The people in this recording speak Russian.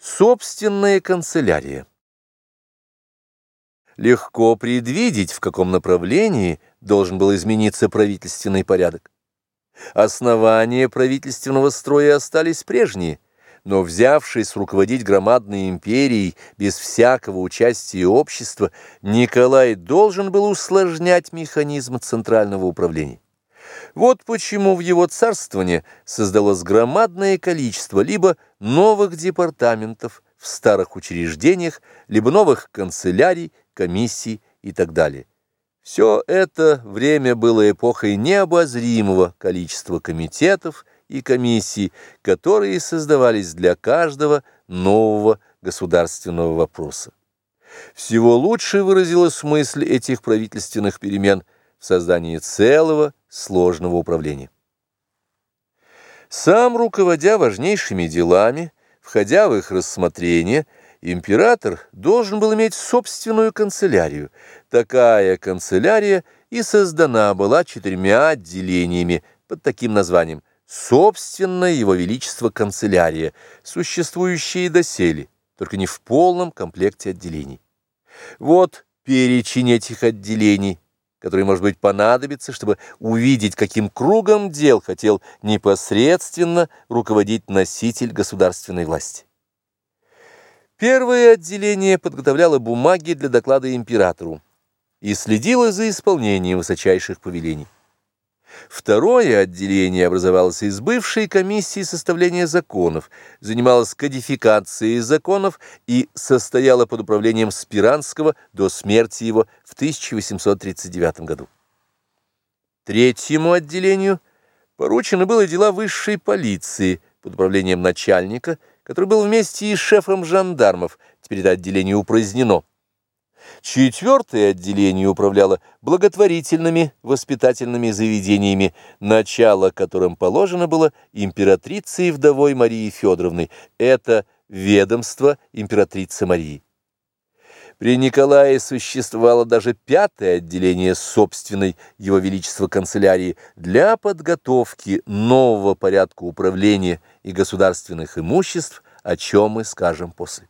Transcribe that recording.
Собственная канцелярия. Легко предвидеть, в каком направлении должен был измениться правительственный порядок. Основания правительственного строя остались прежние, но взявшись руководить громадной империей без всякого участия общества, Николай должен был усложнять механизм центрального управления. Вот почему в его царствовании создалось громадное количество либо новых департаментов в старых учреждениях, либо новых канцелярий, комиссий и так далее. Все это время было эпохой необозримого количества комитетов и комиссий, которые создавались для каждого нового государственного вопроса. Всего лучше выразилась мысль этих правительственных перемен в создании целого сложного управления. Сам, руководя важнейшими делами, входя в их рассмотрение, император должен был иметь собственную канцелярию. Такая канцелярия и создана была четырьмя отделениями под таким названием «Собственное его величество канцелярия», существующая доселе, только не в полном комплекте отделений. Вот перечень этих отделений – который, может быть, понадобится, чтобы увидеть, каким кругом дел хотел непосредственно руководить носитель государственной власти. Первое отделение подготовляло бумаги для доклада императору и следило за исполнением высочайших повелений. Второе отделение образовалось из бывшей комиссии составления законов, занималось кодификацией законов и состояло под управлением Спиранского до смерти его в 1839 году. Третьему отделению поручено было дела высшей полиции под управлением начальника, который был вместе и шефом жандармов, теперь это отделение упразднено. Четвертое отделение управляло благотворительными воспитательными заведениями, начало которым положено было императрице и вдовой Марии Федоровны. Это ведомство императрицы Марии. При Николае существовало даже пятое отделение собственной Его Величества канцелярии для подготовки нового порядка управления и государственных имуществ, о чем мы скажем после.